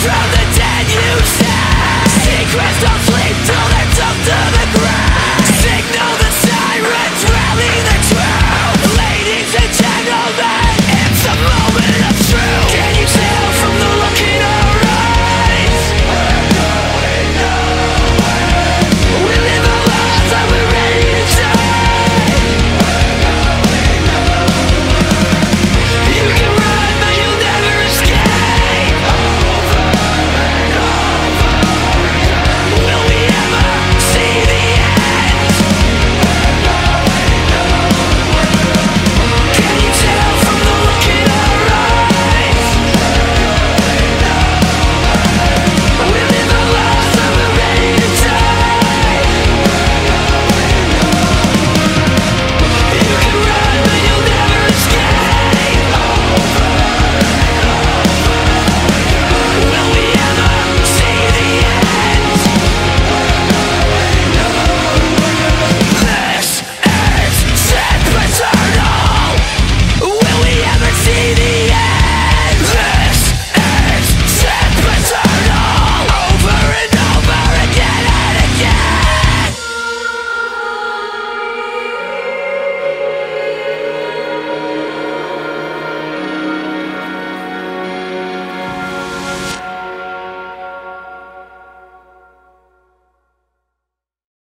from the dead you say. Secrets don't sleep